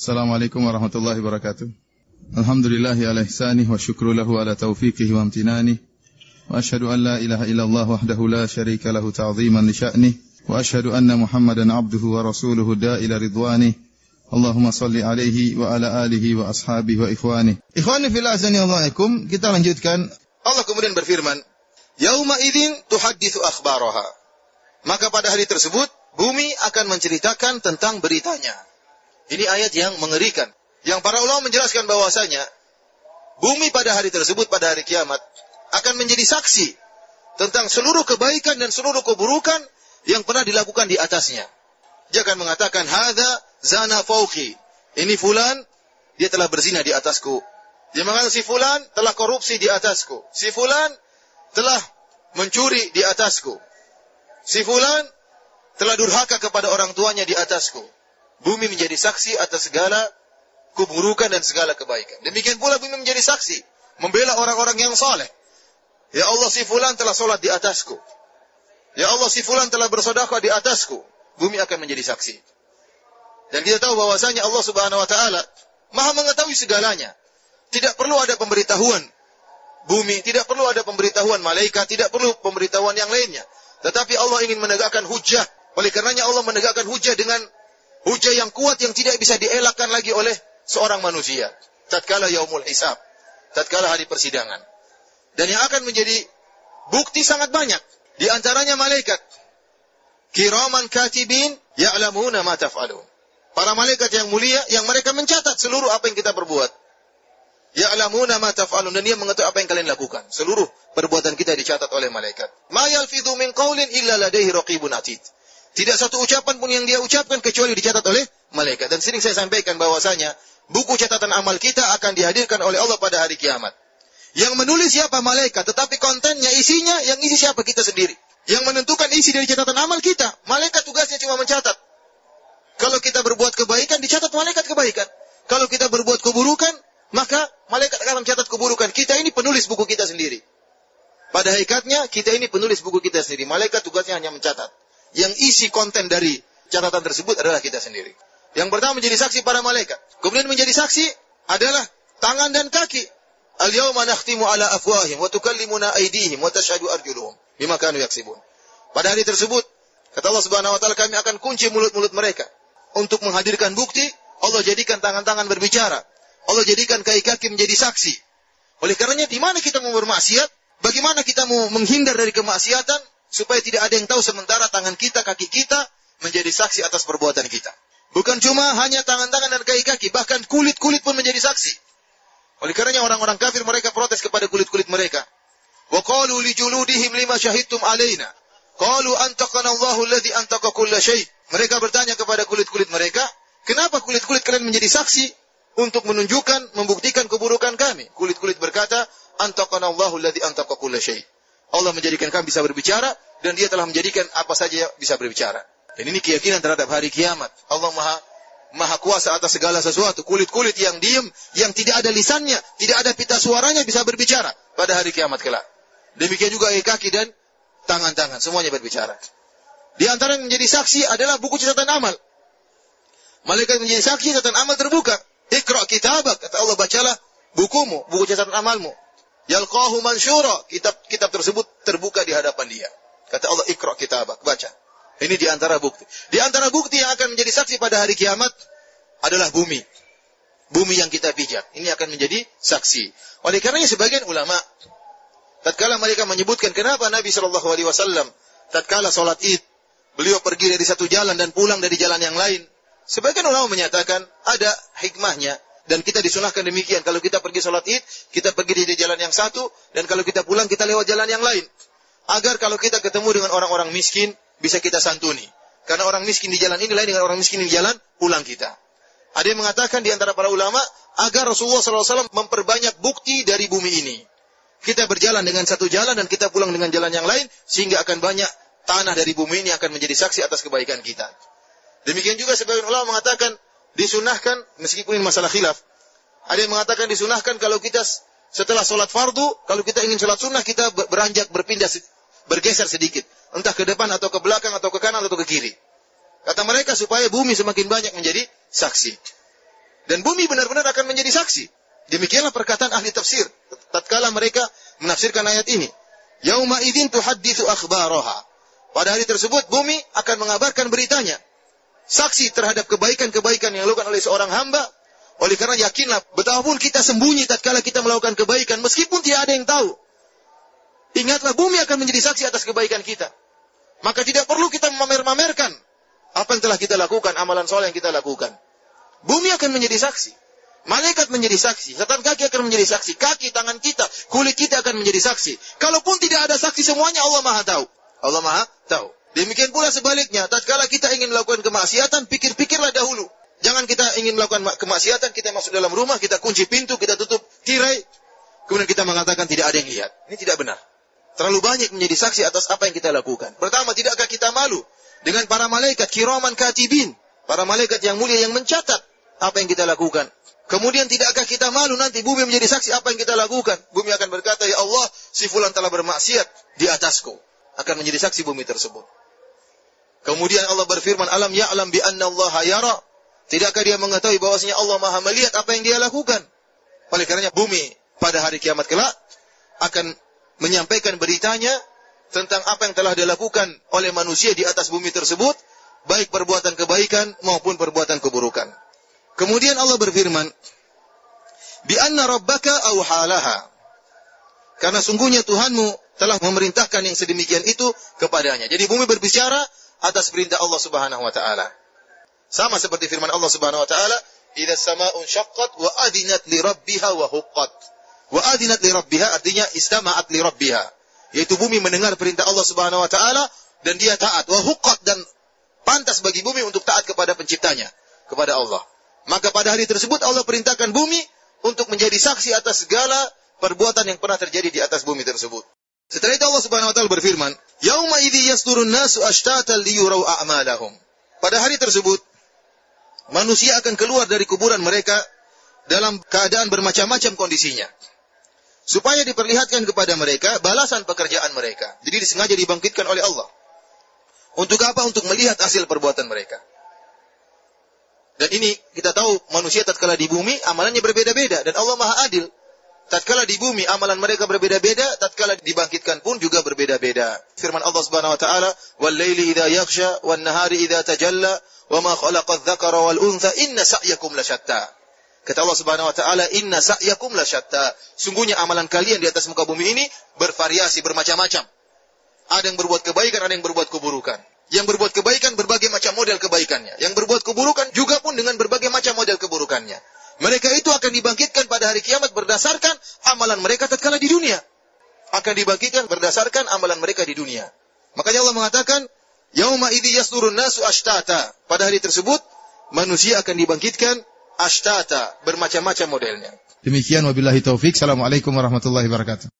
Assalamualaikum warahmatullahi wabarakatuh. Alhamdulillahi ala ihsanih wa syukru lahu ala taufiqihi wa amtinanih. Wa ashhadu an la ilaha illallah wahdahu la syarika lahu ta'ziman li sya'nih. Wa ashhadu anna Muhammadan abduhu wa rasuluhu da'ila ridwanih. Allahumma salli alaihi wa ala alihi wa ashabihi wa ikhwanih. Ikhwani fil azani Allahikum, kita lanjutkan. Allah kemudian berfirman, Yauma idzin tuhadditsu akhbaraha. Maka pada hari tersebut, bumi akan menceritakan tentang beritanya. Ini ayat yang mengerikan. Yang para ulama menjelaskan bahwasanya bumi pada hari tersebut pada hari kiamat akan menjadi saksi tentang seluruh kebaikan dan seluruh keburukan yang pernah dilakukan di atasnya. Jangan mengatakan hadza zana fauqi. Ini fulan dia telah berzina di atasku. Dia mengatakan si fulan telah korupsi di atasku. Si fulan telah mencuri di atasku. Si fulan telah durhaka kepada orang tuanya di atasku. Bumi menjadi saksi atas segala keburukan dan segala kebaikan. Demikian pula bumi menjadi saksi. Membela orang-orang yang saleh. Ya Allah si fulan telah solat di atasku. Ya Allah si fulan telah bersodakah di atasku. Bumi akan menjadi saksi. Dan kita tahu bahwasanya Allah subhanahu wa ta'ala maha mengetahui segalanya. Tidak perlu ada pemberitahuan bumi, tidak perlu ada pemberitahuan malaikat, tidak perlu pemberitahuan yang lainnya. Tetapi Allah ingin menegakkan hujah. Oleh karenanya Allah menegakkan hujah dengan Hujah yang kuat yang tidak bisa dielakkan lagi oleh seorang manusia. Tatkala yaumul hisab. Tatkala hari persidangan. Dan yang akan menjadi bukti sangat banyak. Di antaranya malaikat. Kiraman katibin ya'lamuna ma taf'alun. Para malaikat yang mulia yang mereka mencatat seluruh apa yang kita perbuat. Ya'lamuna ma taf'alun dan dia mengetahui apa yang kalian lakukan. Seluruh perbuatan kita dicatat oleh malaikat. Ma yalfidhu min qawlin illa ladaihi raqibun atid. Tidak satu ucapan pun yang dia ucapkan kecuali dicatat oleh malaikat. Dan sering saya sampaikan bahwasanya buku catatan amal kita akan dihadirkan oleh Allah pada hari kiamat. Yang menulis siapa malaikat, tetapi kontennya, isinya, yang isi siapa kita sendiri. Yang menentukan isi dari catatan amal kita. Malaikat tugasnya cuma mencatat. Kalau kita berbuat kebaikan, dicatat malaikat kebaikan. Kalau kita berbuat keburukan, maka malaikat akan mencatat keburukan. Kita ini penulis buku kita sendiri. Pada hakikatnya, kita ini penulis buku kita sendiri. Malaikat tugasnya hanya mencatat yang isi konten dari catatan tersebut adalah kita sendiri. Yang pertama menjadi saksi para malaikat. Kemudian menjadi saksi adalah tangan dan kaki. Al-yawma nakhtimu ala afwahim wa tukallimuna aydihim wa tashhadu arjuluhum bima kanu yaksibun. Pada hari tersebut kata Allah Subhanahu wa taala kami akan kunci mulut-mulut mereka untuk menghadirkan bukti Allah jadikan tangan-tangan berbicara. Allah jadikan kaki-kaki menjadi saksi. Oleh karenanya di mana kita mau bermaksiat? Bagaimana kita mau menghindar dari kemaksiatan? Supaya tidak ada yang tahu sementara tangan kita, kaki kita menjadi saksi atas perbuatan kita. Bukan cuma hanya tangan-tangan dan kaki-kaki, bahkan kulit-kulit pun menjadi saksi. Oleh karenanya orang-orang kafir mereka protes kepada kulit-kulit mereka. Wa qalu li juludihim lima syahidtum alaina. Qalu antaqana Allahu alladhi antaqa. Mereka bertanya kepada kulit-kulit mereka, kenapa kulit-kulit kalian menjadi saksi untuk menunjukkan, membuktikan keburukan kami? Kulit-kulit berkata, antaqana Allahu alladhi antaqa syai'. Allah menjadikan kami bisa berbicara dan dia telah menjadikan apa saja bisa berbicara. Dan ini keyakinan terhadap hari kiamat. Allah Maha Maha kuasa atas segala sesuatu. Kulit-kulit yang diam, yang tidak ada lisannya, tidak ada pita suaranya bisa berbicara pada hari kiamat kelak. Demikian juga kaki dan tangan-tangan, semuanya berbicara. Di antara yang menjadi saksi adalah buku catatan amal. Malaikat menjadi saksi catatan amal terbuka. Ikra kitabak, kata Allah bacalah bukumu, buku catatan amalmu. Yalqahu mansyura. Kitab kitab tersebut terbuka di hadapan dia. Kata Allah, "Iqra kitabak." Baca. Ini di antara bukti. Di antara bukti yang akan menjadi saksi pada hari kiamat adalah bumi. Bumi yang kita pijak. Ini akan menjadi saksi. Oleh karenanya sebagian ulama tatkala mereka menyebutkan kenapa Nabi Shallallahu alaihi wasallam tatkala salat Id beliau pergi dari satu jalan dan pulang dari jalan yang lain. Sebagian ulama menyatakan ada hikmahnya dan kita disunahkan demikian. Kalau kita pergi sholat id, kita pergi di jalan yang satu. Dan kalau kita pulang, kita lewat jalan yang lain. Agar kalau kita ketemu dengan orang-orang miskin, bisa kita santuni. Karena orang miskin di jalan ini lain dengan orang miskin di jalan pulang kita. Ada yang mengatakan di antara para ulama, agar Rasulullah SAW memperbanyak bukti dari bumi ini. Kita berjalan dengan satu jalan dan kita pulang dengan jalan yang lain, sehingga akan banyak tanah dari bumi ini akan menjadi saksi atas kebaikan kita. Demikian juga sebagian ulama mengatakan, disunahkan meskipun ini masalah khilaf. Ada yang mengatakan disunahkan kalau kita setelah sholat fardu, kalau kita ingin sholat sunnah, kita beranjak, berpindah, bergeser sedikit. Entah ke depan atau ke belakang atau ke kanan atau ke kiri. Kata mereka supaya bumi semakin banyak menjadi saksi. Dan bumi benar-benar akan menjadi saksi. Demikianlah perkataan ahli tafsir. Tatkala mereka menafsirkan ayat ini. Yauma idzin tuhadditsu akhbaraha. Pada hari tersebut bumi akan mengabarkan beritanya. Saksi terhadap kebaikan-kebaikan yang dilakukan oleh seorang hamba. Oleh karena yakinlah betapapun kita sembunyi tatkala kita melakukan kebaikan meskipun tidak ada yang tahu. Ingatlah bumi akan menjadi saksi atas kebaikan kita. Maka tidak perlu kita memamer-mamerkan apa yang telah kita lakukan, amalan soleh yang kita lakukan. Bumi akan menjadi saksi. Malaikat menjadi saksi, setan kaki akan menjadi saksi, kaki, tangan kita, kulit kita akan menjadi saksi. Kalaupun tidak ada saksi semuanya Allah Maha tahu. Allah Maha tahu. Demikian pula sebaliknya, tatkala kita ingin melakukan kemaksiatan, pikir-pikirlah dahulu. Jangan kita ingin melakukan kemaksiatan, kita masuk dalam rumah, kita kunci pintu, kita tutup tirai, kemudian kita mengatakan tidak ada yang lihat. Ini tidak benar. Terlalu banyak menjadi saksi atas apa yang kita lakukan. Pertama, tidakkah kita malu dengan para malaikat kiraman katibin, para malaikat yang mulia yang mencatat apa yang kita lakukan. Kemudian tidakkah kita malu nanti bumi menjadi saksi apa yang kita lakukan? Bumi akan berkata, "Ya Allah, si fulan telah bermaksiat di atasku." Akan menjadi saksi bumi tersebut. Kemudian Allah berfirman, "Alam ya'lam bi anna Allah yara?" Tidakkah dia mengetahui bahwasanya Allah Maha melihat apa yang dia lakukan? Oleh karenanya bumi pada hari kiamat kelak akan menyampaikan beritanya tentang apa yang telah dilakukan oleh manusia di atas bumi tersebut, baik perbuatan kebaikan maupun perbuatan keburukan. Kemudian Allah berfirman, "Bi anna rabbaka awhalaha." Karena sungguhnya Tuhanmu telah memerintahkan yang sedemikian itu kepadanya. Jadi bumi berbicara atas perintah Allah Subhanahu wa taala. Sama seperti firman Allah Subhanahu wa taala, "Idza sama'un syaqqat wa adinat li rabbiha wa huqqat." Wa adinat li rabbiha artinya istama'at li rabbiha. Yaitu bumi mendengar perintah Allah Subhanahu wa taala dan dia taat. Wa huqqat dan pantas bagi bumi untuk taat kepada penciptanya, kepada Allah. Maka pada hari tersebut Allah perintahkan bumi untuk menjadi saksi atas segala perbuatan yang pernah terjadi di atas bumi tersebut. Setelah itu Allah Subhanahu wa taala berfirman, "Yauma idzi yasdurun nasu ashtatan liyurau a'malahum." Pada hari tersebut manusia akan keluar dari kuburan mereka dalam keadaan bermacam-macam kondisinya. Supaya diperlihatkan kepada mereka balasan pekerjaan mereka. Jadi disengaja dibangkitkan oleh Allah. Untuk apa? Untuk melihat hasil perbuatan mereka. Dan ini kita tahu manusia tatkala di bumi amalannya berbeda-beda dan Allah Maha Adil. Tatkala di bumi amalan mereka berbeda-beda, tatkala dibangkitkan pun juga berbeda-beda. Firman Allah Subhanahu wa taala, "Wal laili idza yaghsha wan nahari idza tajalla wa ma khalaqa adh-dhakara wal untha inna sa'yakum lasyatta." Kata Allah Subhanahu wa taala, "Inna sa'yakum lasyatta." Sungguhnya amalan kalian di atas muka bumi ini bervariasi, bermacam-macam. Ada yang berbuat kebaikan, ada yang berbuat keburukan. Yang berbuat kebaikan berbagai macam model kebaikannya. Yang berbuat keburukan juga pun dengan berbagai macam model keburukannya. Mereka itu akan dibangkitkan pada hari kiamat berdasarkan amalan mereka tatkala di dunia. Akan dibangkitkan berdasarkan amalan mereka di dunia. Makanya Allah mengatakan, Yauma idzi yasdurun nasu ashtata. Pada hari tersebut manusia akan dibangkitkan ashtata, bermacam-macam modelnya. Demikian wabillahi taufik. Assalamualaikum warahmatullahi wabarakatuh.